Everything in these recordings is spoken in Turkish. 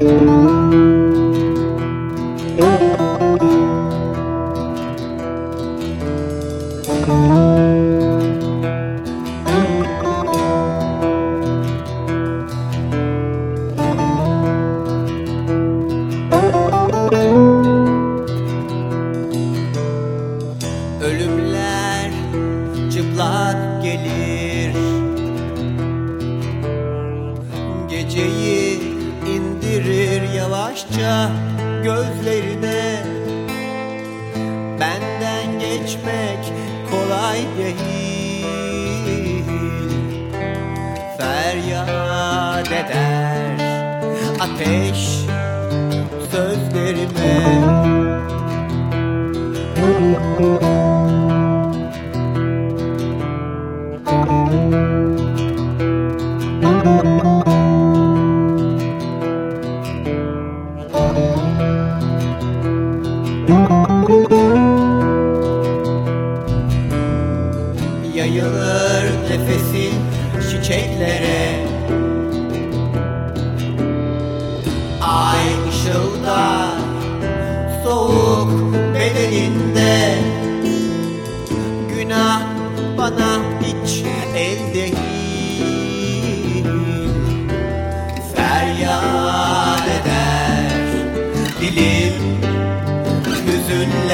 Thank you. Yavaşça gözlerine. Benden geçmek kolay değil. Feryat eder ateş sözlerime Yayılır nefesin çiçeklere. Ay ışıldar soğuk bedeninde. Günah bana hiç el değil. Feryat eder dilim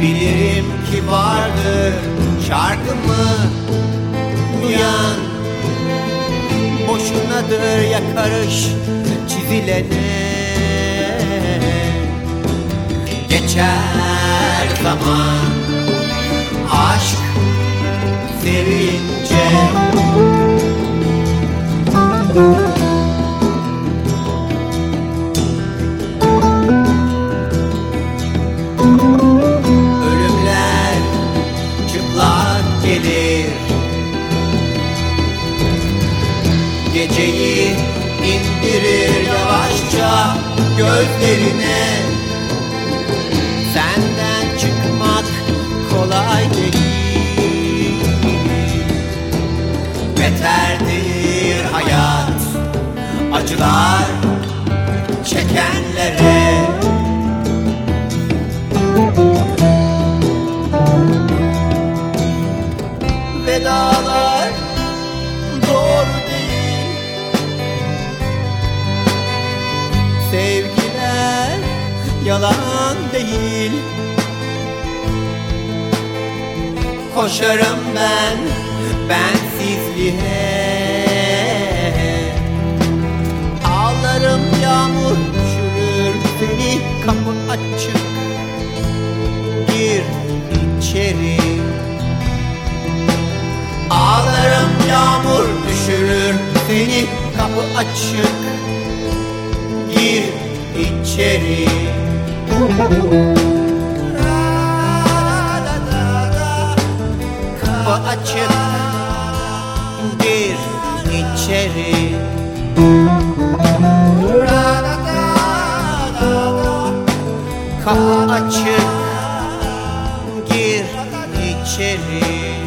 Bilirim ki vardır şarkımı duyan. Boşunadır yakarış çizilene. Geçer zaman aşk sevince. Ölümler Geceyi indirir yavaşça gözlerine. Senden çıkmak kolay değil. Beterdir hayat acılar çekenlere yalan değil. Koşarım ben bensizliğe. Ağlarım yağmur düşürür seni kapı açık. Gir içeri. Ağlarım yağmur düşürür seni kapı açık. Gir içeri Kapı açık indir içeri. Açık gir içeri.